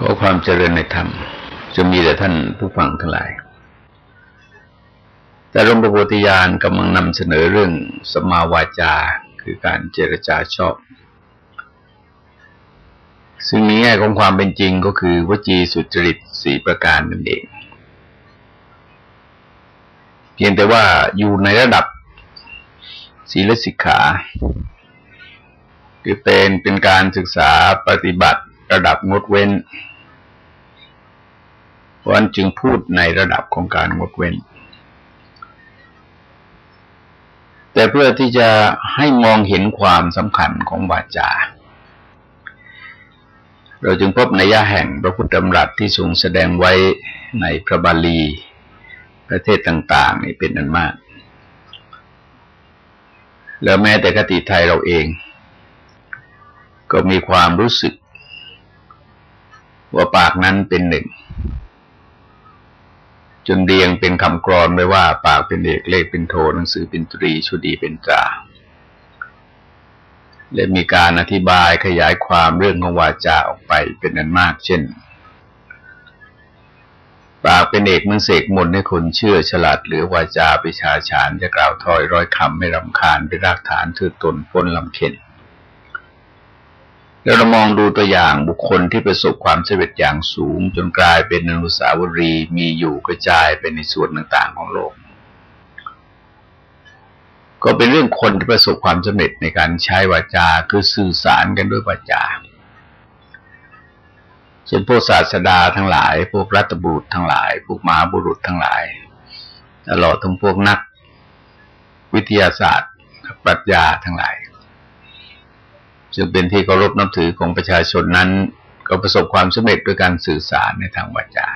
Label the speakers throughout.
Speaker 1: ก็ความเจริญในธรรม จะมีแต่ท่านผู้ฟังทั้งหลาย แต่หลวงปู่โพธิญาณกำลังนำเสนอเรื่องสมาวาจาคือการเจรจาชอบ ซึ่งนแง่ของความเป็นจริงก็คือวจีสุจริตสี่ประการนั่นเอง เพียงแต่ว่าอยู่ในระดับศีลสิกขา คือเป็นเป็นการศึกษาปฏิบัติ ระดับงดเว้นวันจึงพูดในระดับของการงดเว้น แต่เพื่อที่จะให้มองเห็นความสำคัญของวาจา เราจึงพบในย่าแห่งพระพุทธธรรมรัตที่ทรงแสดงไว้ในพระบาลี ประเทศต่าง ๆ นี่เป็นอันมาก แล้วแม้แต่กติไทยเราเอง ก็มีความรู้สึก ว่าปากนั้นเป็นหนึ่งจนเรียงเป็นคำกรอนไว้ว่า ปากเป็นเอกเลขเป็นโทหนังสือเป็นตรีชุดีเป็นตราและมีการอธิบายขยายความเรื่องของวาจาออกไปเป็นนันมาก เช่น ปากเป็นเอกมันเสกมนให้คนเชื่อฉลาด หรือวาจาไปชาฉานจะกล่าวถอยร้อยคำไม่รำคาญเป็นรากฐานถือตนพ้นลำเข็น แล้วเรามองดูตัวอย่างบุคคลที่ประสบความสำเร็จอย่างสูง จนกลายเป็นอนุสาวรีย์มีอยู่กระจายไปในส่วนต่างๆของโลก ก็เป็นเรื่องคนที่ประสบความสำเร็จในการใช้วาจาคือสื่อสารกันด้วยวาจาเช่นพวกศาสดาทั้งหลาย พวกรัตบุตรทั้งหลาย พวกมหาบุรุษทั้งหลายตลอดทั้งพวกนัก วิทยาศาสตร์ปรัชญาทั้งหลาย จึงเป็นที่เคารพนับถือของประชาชนนั้น ก็ประสบความสำเร็จด้วยการสื่อสารในทางวาจา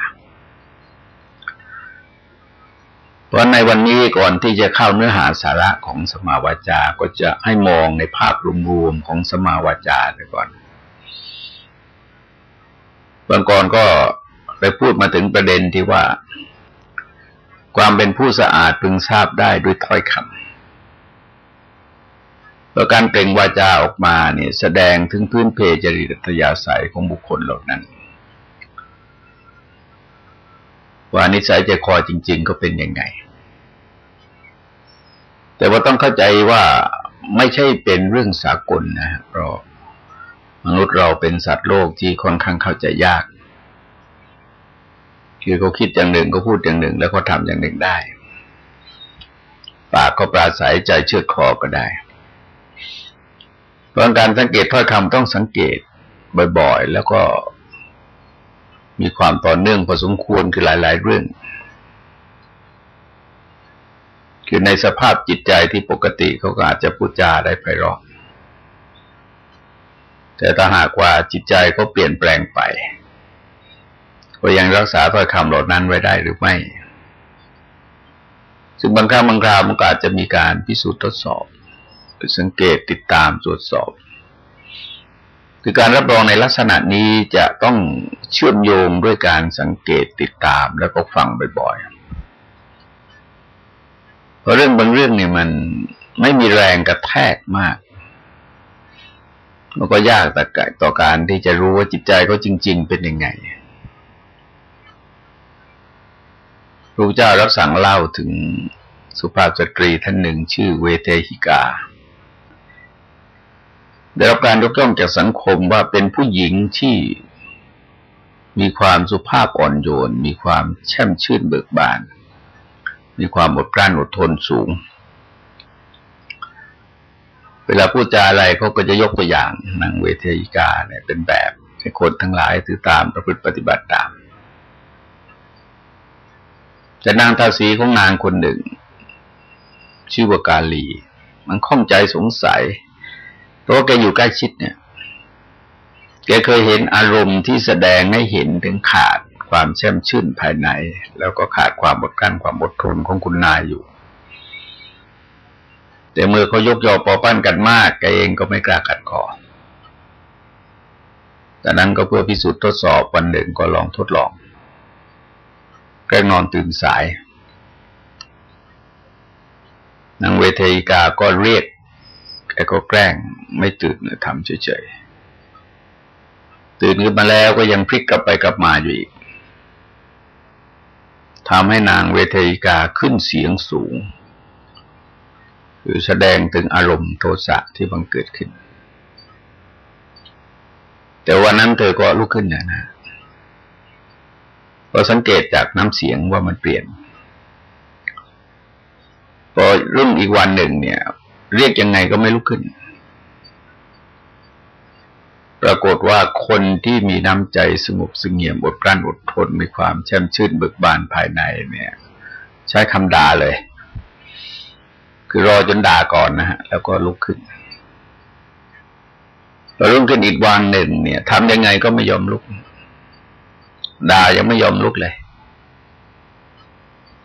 Speaker 1: เพราะในวันนี้ก่อนที่จะเข้าเนื้อหาสาระของสมาวาจา ก็จะให้มองในภาพรวมๆของสมาวาจาไปก่อนบางก่อนก็ไปพูดมาถึงประเด็นที่ว่า ความเป็นผู้สะอาดพึงทราบได้ด้วยถ้อยคำ เพราะการเปล่งวาจาออกมาเนี่ยแสดงถึงพื้นเพจริตยาศัยของบุคคลเหล่านั้น ว่านิสัยใจคอจริง ๆ ก็เป็นยังไง แต่ว่าต้องเข้าใจว่าไม่ใช่เป็นเรื่องสากลนะเพราะมนุษย์เราเป็นสัตว์โลกที่ค่อนข้างเข้าใจยากคือเขาคิดอย่างหนึ่งก็พูดอย่างหนึ่ง แล้วก็ทำอย่างหนึ่งได้ ปากก็ปราศัยใจเชื่อคอก็ได้ เพราะการสังเกตถ้อยคำต้องสังเกตบ่อยๆ แล้วก็มีความต่อเนื่องพอสมควรคือหลาย ๆ เรื่อง คือในสภาพจิตใจที่ปกติเขาก็อาจจะพูดจาได้ไพเราะแต่ถ้าหากว่าจิตใจเขาเปลี่ยนแปลงไป ก็ยังรักษาถ้อยคำเหล่านั้นไว้ได้หรือไม่ซึ่งบางครั้งบางคราวมันอาจจะมีการพิสูจน์ทดสอบ สังเกตติดตามตรวจสอบ คือการรับรองในลักษณะนี้จะต้องเชื่อมโยงด้วยการสังเกตติดตามแล้วก็ฟังบ่อยๆเพราะเรื่องบางเรื่องเนี่ยมันไม่มีแรงกระแทกมากมันก็ยากต่อการที่จะรู้ว่าจิตใจเขาจริง ๆ เป็นยังไงพระเจ้ารับสั่งเล่าถึงสุภาพสตรีท่านหนึ่งชื่อเวเทหิกา ได้รับการยกย่องจากสังคมว่าเป็นผู้หญิงที่มีความสุภาพอ่อนโยน มีความแช่มชื่นเบิกบาน มีความอดกลั้นอดทนสูง เวลาพูดจาอะไรเขาก็จะยกตัวอย่างนางเวทยิกาเนี่ยเป็นแบบให้คนทั้งหลายถือตามประพฤติปฏิบัติตาม แต่นางทาสีของนางคนหนึ่ง ชื่อว่ากาลี มันข้องใจสงสัย เพราะแกอยู่ใกล้ชิดเนี่ย แกเคยเห็นอารมณ์ที่แสดงให้เห็นถึงขาดความแช่มชื่นภายใน แล้วก็ขาดความอดกลั้นความอดทนของคุณนายอยู่ แต่เมื่อเขายกยอปอปั้นกันมากแกเองก็ไม่กล้าขัดคอแต่นั้นก็เพื่อพิสูจน์ทดสอบวันหนึ่งก็ลองทดลองแกนอนตื่นสายนางเวทีกาก็เรียก แกก็แกล้งไม่ตื่นทำเฉยๆ ตื่นขึ้นมาแล้วก็ยังพลิกกลับไปกลับมาอยู่อีกทำให้นางเวทีกาขึ้นเสียงสูง คือแสดงถึงอารมณ์โทสะที่บังเกิดขึ้น แต่วันนั้นเธอก็ลุกขึ้นนะนะก็สังเกตจากน้ำเสียงว่ามันเปลี่ยน พอรุ่งอีกวันหนึ่งเนี่ย เรียกยังไงก็ไม่ลุกขึ้น ปรากฏว่าคนที่มีน้ำใจสงบสงเงียมอดกลั้นอดทนมีความแช่มชื่นเบิกบานภายในเนี่ย ใช้คำด่าเลย คือรอจนด่าก่อนนะฮะ แล้วก็ลุกขึ้นพอรุ่งขึ้นอีกวันหนึ่งเนี่ยทำยังไงก็ไม่ยอมลุก ด่ายังไม่ยอมลุกเลย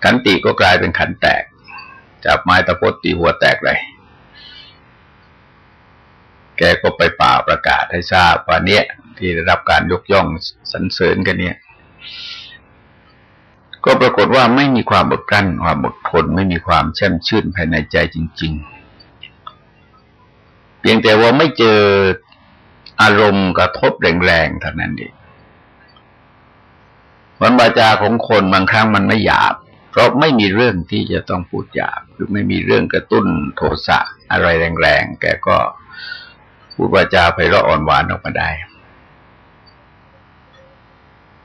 Speaker 1: ขันติก็กลายเป็นขันแตก จับไม้ตะพดตีหัวแตกเลย แกก็ไปป่าประกาศให้ทราบว่าเนี้ยที่ได้รับการยกย่องสรรเสริญกันเนี่ย ก็ปรากฏว่าไม่มีความอดกั้นความอดทนไม่มีความแช่มชื่นภายในใจจริง ๆ เพียงแต่ว่าไม่เจออารมณ์กระทบแรงๆเท่านั้นเองวันบาจาของคนบางครั้งมันไม่หยาบ เพราะไม่มีเรื่องที่จะต้องพูดหยาบ หรือไม่มีเรื่องกระตุ้นโทสะอะไรแรงๆแกก็ พูดวาจาไพเราะอ่อนหวานออกมาได้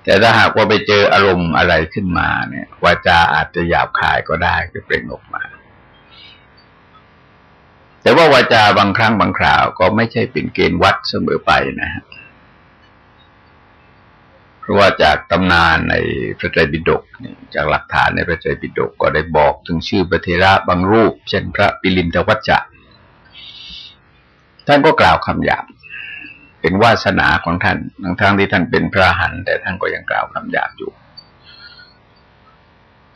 Speaker 1: แต่ถ้าหากว่าไปเจออารมณ์อะไรขึ้นมาเนี่ย วาจาอาจจะหยาบคายก็ได้ก็เปล่งออกมา แต่ว่าวาจาบางครั้งบางคราวก็ไม่ใช่เป็นเกณฑ์วัดเสมอไปนะฮะเพราะว่าจากตำนานในพระไตรปิฎกจากหลักฐานในพระไตรปิฎกก็ได้บอกถึงชื่อพระเทระบางรูป เช่นพระปิลินทวัชจะ ท่านก็กล่าวคำหยาบ เป็นวาสนาของท่านทั้งทางที่ท่านเป็นพระหันแต่ท่านก็ยังกล่าวคำหยาบอยู่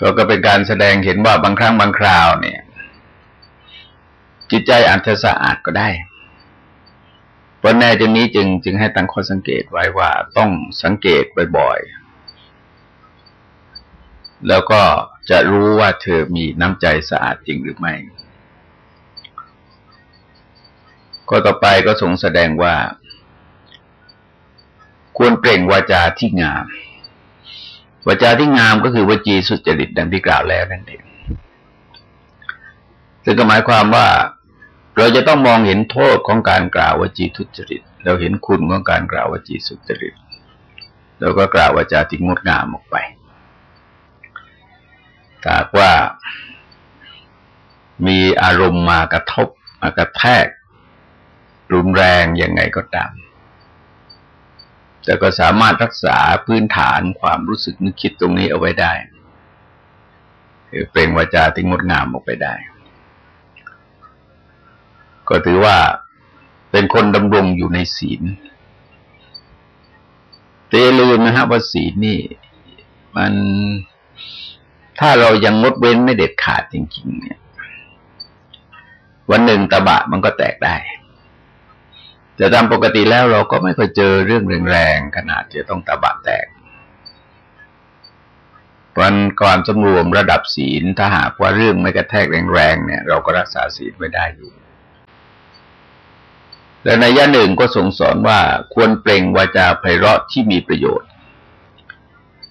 Speaker 1: ก็ก็เป็นการแสดงเห็นว่าบางครั้งบางคราวเนี่ย จิตใจอาจจะสะอาดก็ได้เพราะแน่จึงนี้จึงจึงให้ตั้งข้อสังเกตไว้ว่าต้องสังเกตบ่อยๆแล้วก็จะรู้ว่าเธอมีน้ำใจสะอาดจริงหรือไม่ ก็ต่อไปก็ทรงแสดงว่า ควรเปล่งวาจาที่งาม วาจาที่งามก็คือวจีสุจริตดังที่กล่าวแล้วนั่นเองซึ่งก็หมายความว่าเราจะต้องมองเห็นโทษของการกล่าววจีทุจริต เราเห็นคุณของการกล่าววจีสุจริตเราก็กล่าววาจาที่งดงามออกไปถ้าว่ามีอารมณ์มากระทบมากระแทก รุนแรงยังไงก็ตาม แต่ก็สามารถรักษาพื้นฐานความรู้สึกนึกคิดตรงนี้เอาไว้ได้เปล่งวาจาที่งดงามออกไปได้ ก็ถือว่าเป็นคนดำรงอยู่ในศีลแต่ลืมนะฮะว่าศีลนี่ มันถ้าเรายังงดเว้นไม่เด็ดขาดจริง ๆ เนี่ย วันหนึ่งตะบะมันก็แตกได้ แต่ตามปกติแล้วเราก็ไม่เคยเจอเรื่องแรงๆขนาดจะต้องตะบะแตกวันก่อนสำรวมระดับศีลถ้าหากว่าเรื่องไม่กระแทกแรงๆเนี่ย เราก็รักษาศีลไว้ได้อยู่และในย่าหนึ่งก็ส่งสอนว่าควรเปล่งวาจาไพเราะที่มีประโยชน์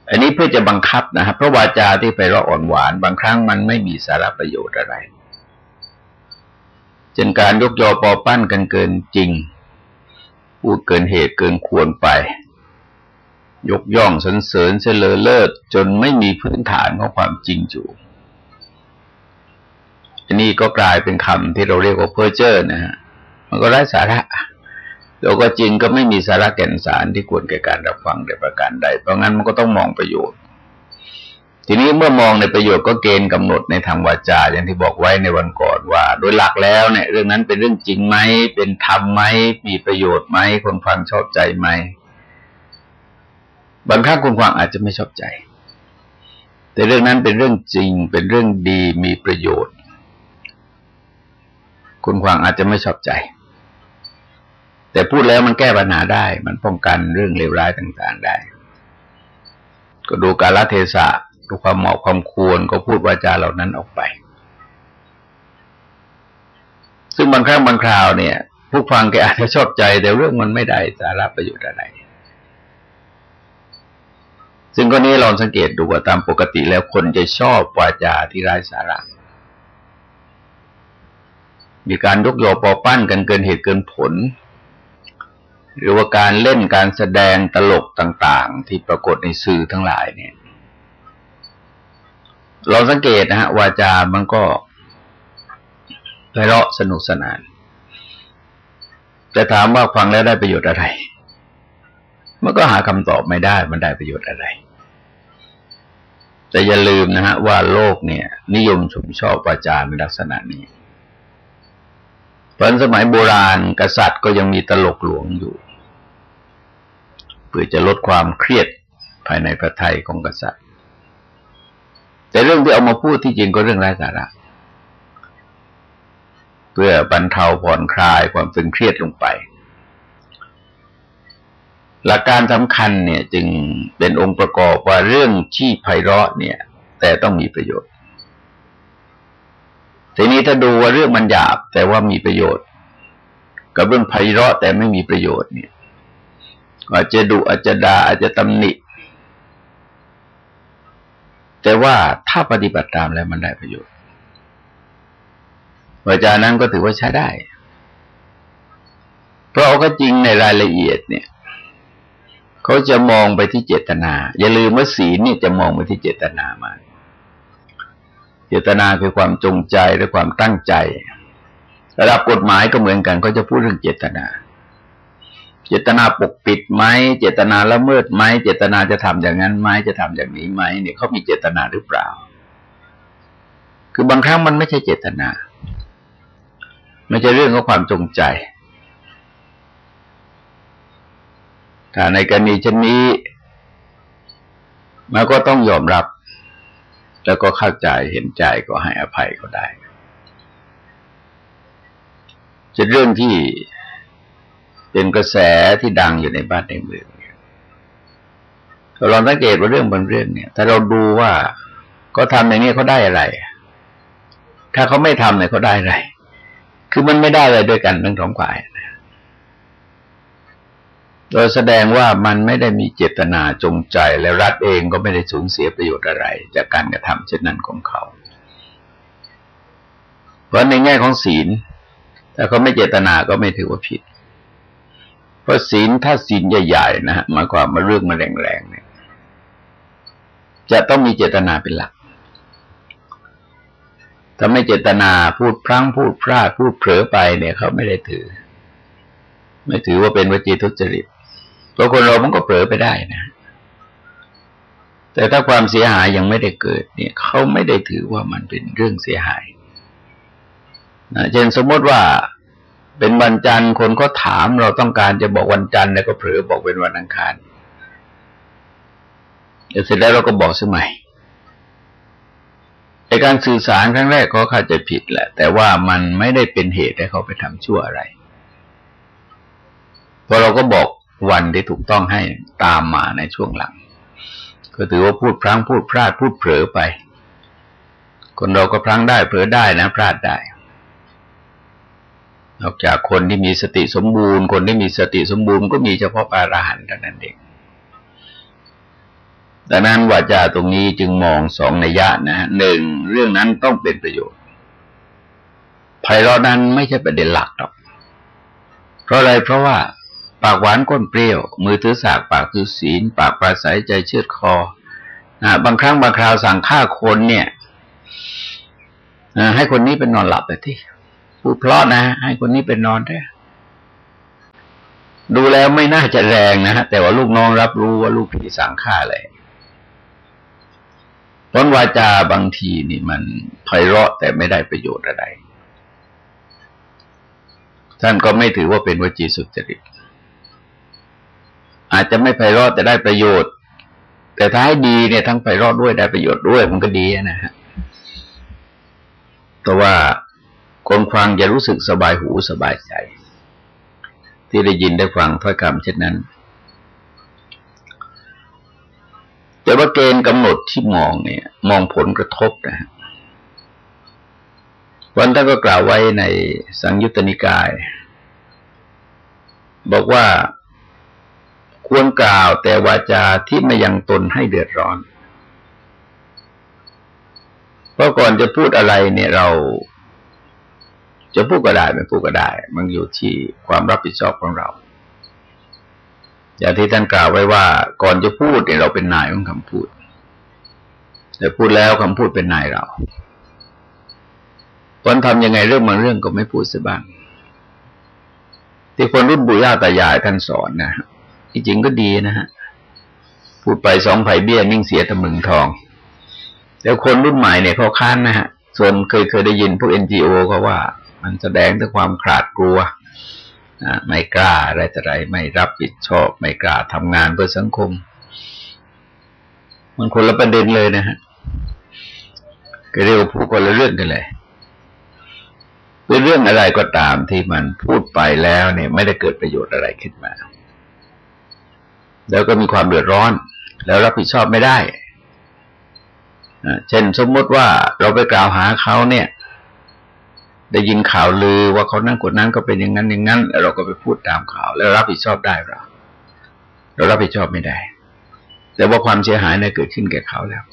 Speaker 1: อันนี้เพื่อจะบังคับนะครับเพราะวาจาที่ไพเราะอ่อนหวาน บางครั้งมันไม่มีสาระประโยชน์อะไรเช่นการยกยอปอปั้นกันเกินจริง พูดเกินเหตุเกินควรไป ยกย่องสรรเสริญเฉลอเลิศจนไม่มีพื้นฐานของความจริงอยู่อันนี้ก็กลายเป็นคำที่เราเรียกว่าเพ้อเจ้อนะฮะมันก็ไร้สาระแล้วก็จริงก็ไม่มีสาระแก่นสารที่ควรแก่การรับฟังในประการใด เพราะงั้นมันก็ต้องมองประโยชน์ ทีนี้เมื่อมองในประโยชน์ก็เกณฑ์กำหนดในทางวาจาอย่างที่บอกไว้ในวันก่อนว่า โดยหลักแล้วเนี่ย เรื่องนั้นเป็นเรื่องจริงไหมเป็นธรรมไหมมีประโยชน์ไหมคนฟังชอบใจไหมบางครั้งคนฟังอาจจะไม่ชอบใจ แต่เรื่องนั้นเป็นเรื่องจริง เป็นเรื่องดีมีประโยชน์คุณฟังอาจจะไม่ชอบใจ แต่พูดแล้วมันแก้ปัญหาได้ มันป้องกันเรื่องเลวร้ายต่าง ๆได้ ก็ดูกาลเทศะ ดูความเหมาะความควรก็พูดวาจาเหล่านั้นออกไป ซึ่งบางครั้งบางคราวเนี่ย ผู้ฟังแกอาจจะชอบใจแต่เรื่องมันไม่ได้สาระประโยชน์อะไร ซึ่งก็นี้ลองสังเกตดูว่าตามปกติแล้วคนจะชอบวาจาที่ไร้สาระมีการยกโยปอปั้นกันเกินเหตุเกินผล หรือว่าการเล่นการแสดงตลกต่าง ๆ ที่ปรากฏในสื่อทั้งหลายเนี่ย เราสังเกตนะฮะวาจามันก็ไพเราะสนุกสนาน แต่ถามว่าฟังแล้วได้ประโยชน์อะไร มันก็หาคำตอบไม่ได้ มันได้ประโยชน์อะไร แต่อย่าลืมนะฮะว่าโลกเนี่ย นิยมชมชอบวาจาในลักษณะนี้เพราะสมัยโบราณกษัตริย์ก็ยังมีตลกหลวงอยู่เพื่อจะลดความเครียดภายในพระไทยของกษัตริย์ แต่เรื่องที่เอามาพูดที่จริงก็เรื่องไร้สาระเพื่อบรรเทาผ่อนคลายความตึงเครียดลงไป หลักการสำคัญเนี่ยจึงเป็นองค์ประกอบว่าเรื่องที่ไพเราะเนี่ย แต่ต้องมีประโยชน์ทีนี้ถ้าดูว่าเรื่องมันหยาบ แต่ว่ามีประโยชน์ กับเรื่องไพเราะแต่ไม่มีประโยชน์เนี่ย อาจจะดุอาจจะดาอาจจะตำหนิ แต่ว่าถ้าปฏิบัติตามแล้วมันได้ประโยชน์วาจานั้นก็ถือว่าใช้ได้ เพราะก็จริงในรายละเอียดเนี่ยเขาจะมองไปที่เจตนา อย่าลืมว่าศีลเนี่ยจะมองไปที่เจตนามาเจตนาคือความจงใจและความตั้งใจ ระดับกฎหมายก็เหมือนกันเขาจะพูดเรื่องเจตนา จตนาปกปิดไหมเจตนาละเมิดไหมเจตนาจะทำอย่างนั้นไหมจะทำอย่างนี้ไหมเนี่ยเขามีเจตนาหรือเปล่า คือบางครั้งมันไม่ใช่เจตนาไม่ใช่เรื่องของความจงใจถ้าในกรณีเช่นนี้มันก็ต้องยอมรับ แล้วก็เข้าใจเห็นใจก็ให้อภัยก็ได้จะเรื่องที่ เป็นกระแสที่ดังอยู่ในบ้านในเมืองเราลองสังเกตว่าเรื่องบางเรื่องเนี่ย ถ้าเราดูว่าเขาทำอย่างนี้เขาได้อะไร ถ้าเขาไม่ทำเนี่ยเขาได้อะไร คือมันไม่ได้อะไรด้วยกันทั้งสองฝ่ายโดยแสดงว่ามันไม่ได้มีเจตนาจงใจ และรัฐเองก็ไม่ได้สูญเสียประโยชน์อะไร จากการกระทำเช่นนั้นของเขา เพราะในแง่ของศีลถ้าเขาไม่เจตนาก็ไม่ถือว่าผิด เพราะศีลถ้าศีลใหญ่ๆนะฮะหมายความมาเรื่องมาแรงๆเนี่ย จะต้องมีเจตนาเป็นหลัก ถ้าไม่เจตนาพูดพลั้งพูดพลาดพูดเผลอไปเนี่ยเขาไม่ได้ถือ ไม่ถือว่าเป็นวจีทุจริตเพราะคนเรามันก็เผลอไปได้นะ แต่ถ้าความเสียหายยังไม่ได้เกิด เนี่ยเขาไม่ได้ถือว่ามันเป็นเรื่องเสียหายนะเช่นสมมติว่า เป็นวันจันทร์คนก็ถามเราต้องการจะบอกวันจันทร์แล้วก็เผลอบอกเป็นวันอังคารเสร็จแล้วเราก็บอกสมัยในการสื่อสารครั้งแรกเขาเข้าใจผิดแหละ แต่ว่ามันไม่ได้เป็นเหตุให้เขาไปทำชั่วอะไรพอเราก็บอกวันที่ถูกต้องให้ตามมาในช่วงหลัง ก็ถือว่าพูดพลั้งพูดพลาดพูดเผลอไป คนเราก็พลั้งได้เผลอได้นะพลาดได้ นอกจากคนที่มีสติสมบูรณ์ คนที่มีสติสมบูรณ์ก็มีเฉพาะปารหันต์เท่านั้นเองดังนั้นวาจาตรงนี้จึงมองสองนัยยะนะหนึ่งเรื่องนั้นต้องเป็นประโยชน์ไพเราะนั้นไม่ใช่ประเด็นหลักหรอกเพราะอะไรเพราะว่า ปากหวานก้นเปรี้ยว มือถือสากปากถือศีล ปากปราศัยใจเชือดคอนะบางครั้งบางคราวสั่งฆ่าคนเนี่ยให้คนนี้เป็นนอนหลับไปที่ พูดเพราะนะ ให้คนนี้เป็นนอนได้ดูแล้วไม่น่าจะแรงนะฮะแต่ว่าลูกน้องรับรู้ว่าลูกผีสั่งฆ่าเลยพราะวาจาบางทีนี่มันไพเราะแต่ไม่ได้ประโยชน์อะไร ท่านก็ไม่ถือว่าเป็นวจีสุจริต อาจจะไม่ไพเราะแต่ได้ประโยชน์ แต่ท้ายดีเนี่ยทั้งไพเราะด้วยได้ประโยชน์ด้วยมันก็ดีนะฮะแต่ว่า คนฟังจะรู้สึกสบายหูสบายใจ ที่ได้ยินได้ฟังถ้อยคำเช่นนั้น แต่ว่าเกณฑ์กำหนดที่มองเนี่ย มองผลกระทบนะฮะวันท่านก็กล่าวไว้ในสังยุตตนิกาย บอกว่าควรกล่าวแต่วาจาที่ไม่ยังตนให้เดือดร้อน เพราะก่อนจะพูดอะไรเนี่ยเรา จะพูดก็ได้ไม่พูดก็ได้ มันอยู่ที่ความรับผิดชอบของเรา อย่างที่ท่านกล่าวไว้ว่า ก่อนจะพูดเนี่ยเราเป็นนายของคำพูดแต่พูดแล้วคำพูดเป็นนายเราตอนทำยังไงเรื่องบางเรื่องก็ไม่พูดซะบ้าง ที่คนรุ่นบุญญาตายายท่านสอนนะที่จริงก็ดีนะฮะพูดไปสองไผ่เบี้ยนิ่งเสียตะมึงทอง แล้วคนรุ่นใหม่เนี่ยเขาค้านนะฮะ ส่วนเคยเคยได้ยินพวกเอ็นจีโอเขาว่า มันแสดงถึงความขาดกลัวไม่กล้าอะไรแต่ไรไม่รับผิดชอบ ไม่กล้าทำงานเพื่อสังคม มันคนละประเด็นเลยนะฮะก็เรียกว่าพูดคนละเรื่องกันเลยเป็นเรื่องอะไรก็ตามที่มันพูดไปแล้วเนี่ย ไม่ได้เกิดประโยชน์อะไรขึ้นมา แล้วก็มีความเดือดร้อน แล้วรับผิดชอบไม่ได้เช่นสมมติว่าเราไปกล่าวหาเขาเนี่ย ได้ยินข่าวลือว่าเขานั่งกดนั้นก็เป็นอย่างนั้นอย่างนั้นเราก็ไปพูดตามข่าว แล้วรับผิดชอบได้เราเรารับผิดชอบไม่ได้ แต่ว่าความเสียหายเนี่ยเกิดขึ้นแก่เขาแล้ว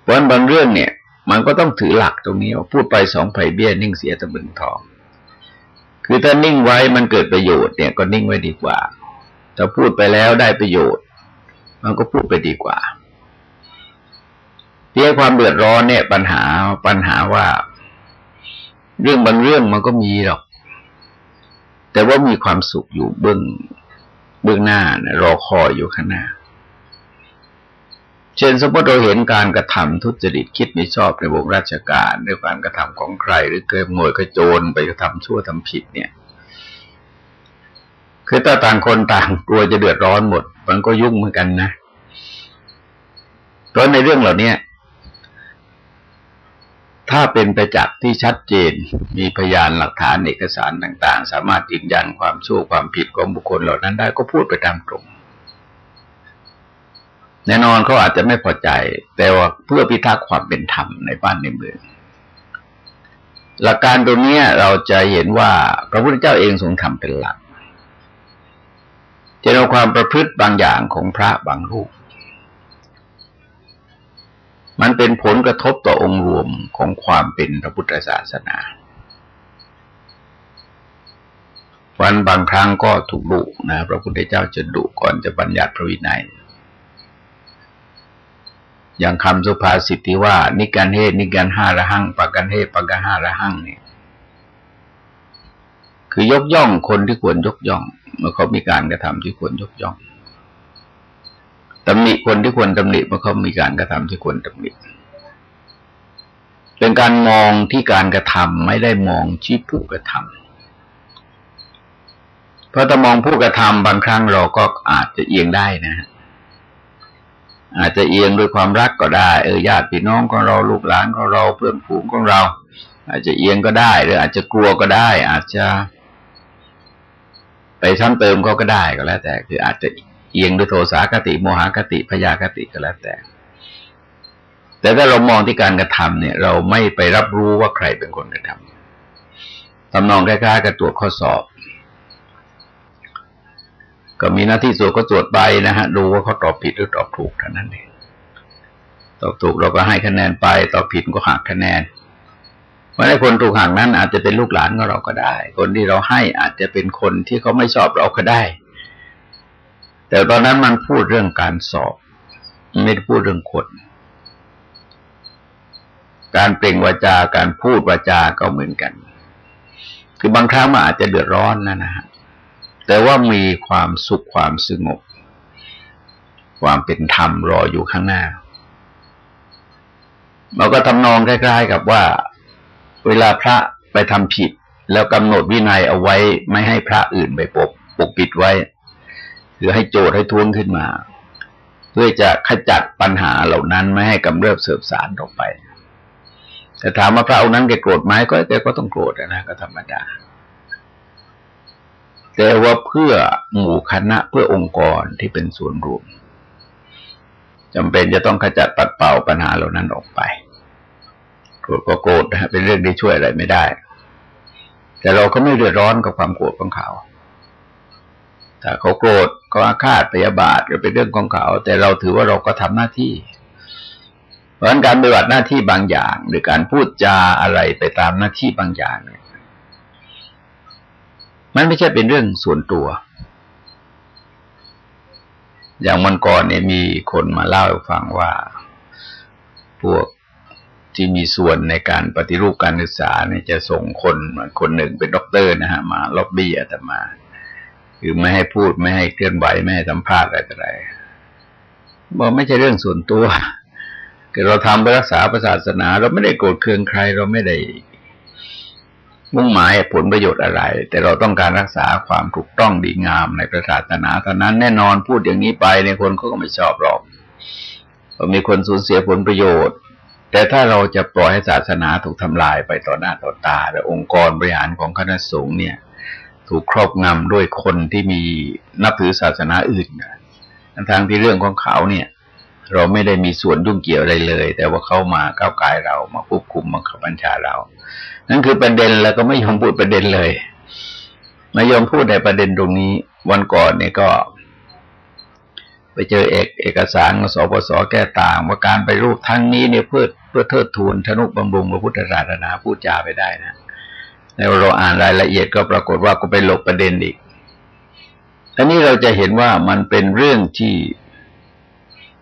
Speaker 1: เพราะบางเรื่องเนี่ย มันก็ต้องถือหลักตรงนี้ว่าพูดไปสองไผ่เบี้ยนิ่งเสียตะบึงทอง คือถ้านิ่งไว้มันเกิดประโยชน์เนี่ยก็นิ่งไว้ดีกว่าถ้าพูดไปแล้วได้ประโยชน์ มันก็พูดไปดีกว่าเรี่องความเดือดร้อนเนี่ยปัญหาปัญหาว่า เรื่องบางเรื่องมันก็มีหรอก แต่ว่ามีความสุขอยู่เบื้องเบื้องหน้านะรอคอยอยู่ข้างหน้า เช่นสมมติเราเห็นการกระทำทุจริตคิดไม่ชอบในวงราชการด้วยการกระทำของใคร หรือเกิดงวยกระโจนไปกระทำชั่วทำผิดเนี่ย คือถ้าต่างคนต่างกลัวจะเดือดร้อนหมด มันก็ยุ่งเหมือนกันนะเพราะในเรื่องเหล่านี้ ถ้าเป็นประจักษ์ที่ชัดเจน มีพยานหลักฐานเอกสารต่าง ๆ สามารถยืนยันความชั่วความผิดของบุคคลเหล่านั้นได้ก็พูดไปตามตรง แน่นอนเขาอาจจะไม่พอใจ แต่ว่าเพื่อพิทักษ์ความเป็นธรรมในบ้านในเมือง หลักการตรงนี้เราจะเห็นว่าพระพุทธเจ้าเองทรงทำเป็นหลักจะเอาความประพฤติบางอย่างของพระบางรูป มันเป็นผลกระทบต่อองค์รวมของความเป็นพระพุทธศาสนาวันบางครั้งก็ถูกดุนะพระพุทธเจ้าจะดุก่อนจะบัญญัติพระวินัย อย่างคำสุภาษิตที่ว่า นิการเฮนิการห้าระหังปากันเฮปากห้าระหังเนี่ยคือยกย่องคนที่ควรยกย่อง เมื่อเขามีการกระทำที่ควรยกย่อง ตำหนิคนที่ควรตำหนิเมื่อเขามีการกระทำที่ควรตำหนิเป็นการมองที่การกระทำไม่ได้มองที่ผู้กระทำเพราะถ้ามองผู้กระทำบางครั้งเราก็อาจจะเอียงได้นะฮะอาจจะเอียงด้วยความรักก็ได้เออญาติพี่น้องของเราลูกหลานของเราเพื่อนฝูงของเรา อาจจะเอียงก็ได้ หรืออาจจะกลัวก็ได้ อาจจะ ไปซ้ำเติมเขาก็ได้ก็แล้ว แต่คืออาจจะ เอียงด้วยโทสาคติ โมหคติพยาคติก็แล้วแต่ แต่ถ้าเรามองที่การกระทำเนี่ย เราไม่ไปรับรู้ว่าใครเป็นคนกระทำทำนองคล้ายๆกับตรวจข้อสอบ ก็มีหน้าที่ตรวจก็ตรวจไปนะฮะ ดูว่าเขาตอบผิดหรือตอบถูกเท่านั้นเองตอบถูกเราก็ให้คะแนนไป ตอบผิดก็หักคะแนนเพราะในคนถูกหักนั้นอาจจะเป็นลูกหลานของเราก็ได้ คนที่เราให้อาจจะเป็นคนที่เขาไม่ชอบเราก็ได้ แต่ตอนนั้นมันพูดเรื่องการสอบ ไม่ได้พูดเรื่องคนการเปล่งวาจาการพูดวาจาก็เหมือนกัน คือบางครั้งมันอาจจะเดือดร้อนนะนะฮะแต่ว่ามีความสุขความสงบ ความเป็นธรรมรออยู่ข้างหน้าเราก็ทำนองคล้ๆกับว่า เวลาพระไปทำผิด แล้วกำหนดวินัยเอาไว้ไม่ให้พระอื่นไปปกปกปิดไว้ หรือให้โจทย์ให้ทวงขึ้นมา เพื่อจะขจัดปัญหาเหล่านั้นไม่ให้กำเริบเสบสารออกไป แต่ถามว่าพระองค์นั้นแกโกรธไหมก็แกก็ต้องโกรธนะก็ธรรมดา แต่ว่าเพื่อหมู่คณะเพื่อองค์กรที่เป็นส่วนรวมจำเป็นจะต้องขจัดปัดเป่าปัญหาเหล่านั้นออกไปโกรธก็โกรธนะเป็นเรื่องที่ช่วยอะไรไม่ได้ แต่เราก็ไม่เดือดร้อนกับความโกรธของเขา ถ้าเขาโกรธเขาอาฆาตพยาบาทก็เป็นเรื่องของเขา แต่เราถือว่าเราก็ทำหน้าที่ เพราะฉะนั้นการปฏิบัติหน้าที่บางอย่าง หรือการพูดจาอะไรไปตามหน้าที่บางอย่างเนี่ยมันไม่ใช่เป็นเรื่องส่วนตัว อย่างวันก่อนเนี่ยมีคนมาเล่าให้ฟังว่า พวกที่มีส่วนในการปฏิรูปการศึกษาเนี่ยจะส่งคนคนหนึ่งเป็นด็อกเตอร์นะฮะ มาล็อบบี้อาตมา คือไม่ให้พูดไม่ให้เคลื่อนไหวไม่ให้สัมภาษณ์อะไรต่ออะไรบอกไม่ใช่เรื่องส่วนตัวคือเราทำไปรักษาศาสนา เราไม่ได้โกรธเคืองใคร เราไม่ได้มุ่งหมายผลประโยชน์อะไร แต่เราต้องการรักษาความถูกต้องดีงามในศาสนาเท่านั้นแน่นอนพูดอย่างนี้ไปในคนเขาก็ไม่ชอบหรอกมีคนสูญเสียผลประโยชน์ แต่ถ้าเราจะปล่อยให้ศาสนาถูกทำลายไปต่อหน้าต่อตาและองค์กรบริหารของคณะสงฆ์เนี่ย ถูกครอบงำด้วยคนที่มีนับถือศาสนาอื่นทางที่เรื่องของเขาเนี่ย เราไม่ได้มีส่วนยุ่งเกี่ยวอะไรเลย แต่ว่าเขามาก้าวไกลเรามาควบคุมมาขับบัญชาเรา นั่นคือประเด็นแล้วก็ไม่ยอมพูดประเด็นเลยไม่ยอมพูดในประเด็นตรงนี้ วันก่อนเนี่ยก็ ไปเจอเอกเอกสารสปสแก้ต่าง ว่าการไปรูปทั้งนี้เนี่ยเพื่อเพื่อเทิดทูนธนุบำรุงพระพุทธศาสนาพูดจาไปได้นะ แล้วเราอ่านรายละเอียดก็ปรากฏว่าก็ไปหลบประเด็นอีกอันนี้เราจะเห็นว่ามันเป็นเรื่องที่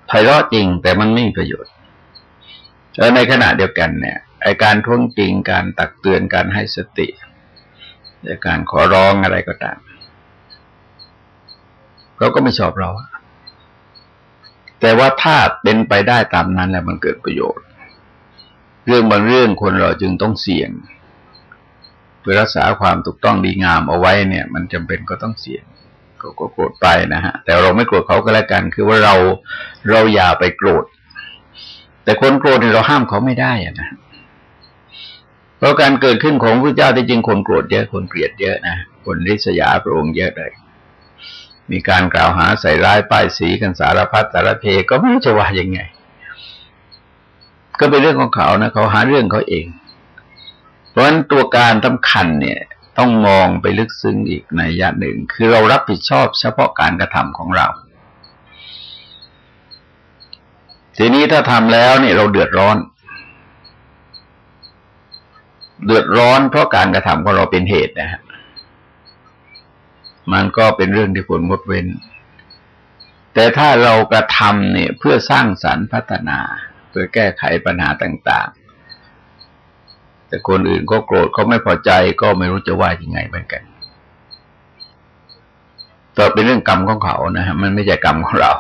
Speaker 1: ไพเราะจริง แต่มันไม่มีประโยชน์แล้วในขณะเดียวกันเนี่ยไอการท้วงติงการตักเตือนการให้สติการขอร้องอะไรก็ตามเราก็ไม่ชอบเราแต่ว่าถ้าเป็นไปได้ตามนั้นแล้วมันเกิดประโยชน์ เรื่องบางเรื่องคนเราจึงต้องเสี่ยง เพื่อรักษาความถูกต้องดีงามเอาไว้เนี่ย มันจำเป็นก็ต้องเสี่ยงก็โกรธไปนะฮะ แต่เราไม่โกรธเขาก็แล้วกัน คือว่าเราเราอย่าไปโกรธ แต่คนโกรธเนี่ยเราห้ามเขาไม่ได้อะนะเพราะการเกิดขึ้นของพระเจ้าที่จริงคนโกรธเยอะคนเกลียดเยอะนะคนริษยาพระองค์เยอะเลยมีการกล่าวหาใส่ร้ายป้ายสีกันสารพัดสารเพก็ไม่รู้จะว่ายังไง ก็เป็นเรื่องของเขานะเขาหาเรื่องเขาเอง เพราะฉะนั้นตัวการสำคัญเนี่ย ต้องมองไปลึกซึ้งอีกในยะหนึ่ง คือเรารับผิดชอบเฉพาะการกระทำของเรา ทีนี้ถ้าทำแล้วเนี่ยเราเดือดร้อน เดือดร้อนเพราะการกระทำของเราเป็นเหตุนะฮะมันก็เป็นเรื่องที่ควรงดเว้น แต่ถ้าเรากระทำเนี่ยเพื่อสร้างสรรค์พัฒนา เพื่อแก้ไขปัญหาต่าง ๆ แต่คนอื่นก็โกรธเขาไม่พอใจก็ไม่รู้จะว่ายังไงเหมือนกันต่อเป็นเรื่องกรรมของเขานะฮะมันไม่ใช่กรรมของเรา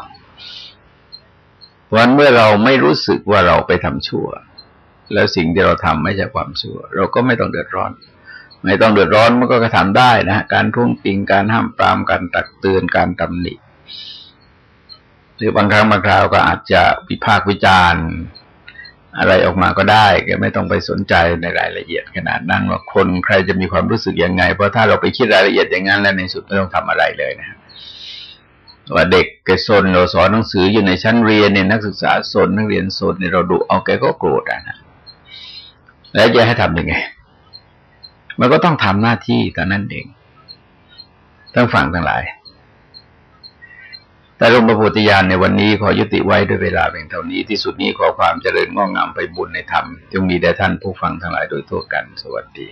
Speaker 1: วันเมื่อเราไม่รู้สึกว่าเราไปทำชั่ว แล้วสิ่งที่เราทำไม่ใช่ความชั่ว เราก็ไม่ต้องเดือดร้อน ไม่ต้องเดือดร้อนมันก็กระทำได้นะ การทุ่งติงการห้ามปรามการตักเตือนการตำหนิหรือบางครั้งบางคราวก็อาจจะวิพากษ์วิจารณ์ อะไรออกมาก็ได้ก็ไม่ต้องไปสนใจในรายละเอียดขนาดนั้นว่าคนใครจะมีความรู้สึกยังไง เพราะถ้าเราไปคิดรายละเอียดอย่างนั้นแล้วในสุดไม่ต้องทำอะไรเลยนะว่าเด็กแกซนเราสอนหนังสืออยู่ในชั้นเรียนเนี่ยนักศึกษาซนนักเรียนซนเนี่ยเราดูเอาแกก็โกรธอะนะแล้วจะให้ทำยังไง มันก็ต้องทำหน้าที่แต่นั้นเองทั้งฝั่งทั้งหลาย แต่ลงประพุทธญาณในวันนี้ขอยุติไว้ด้วยเวลาเพียงเท่านี้ที่สุดนี้ขอความเจริญงอกงามไปบุญในธรรมจงมีแด่ท่านผู้ฟังทั้งหลายโดยทั่วกันสวัสดี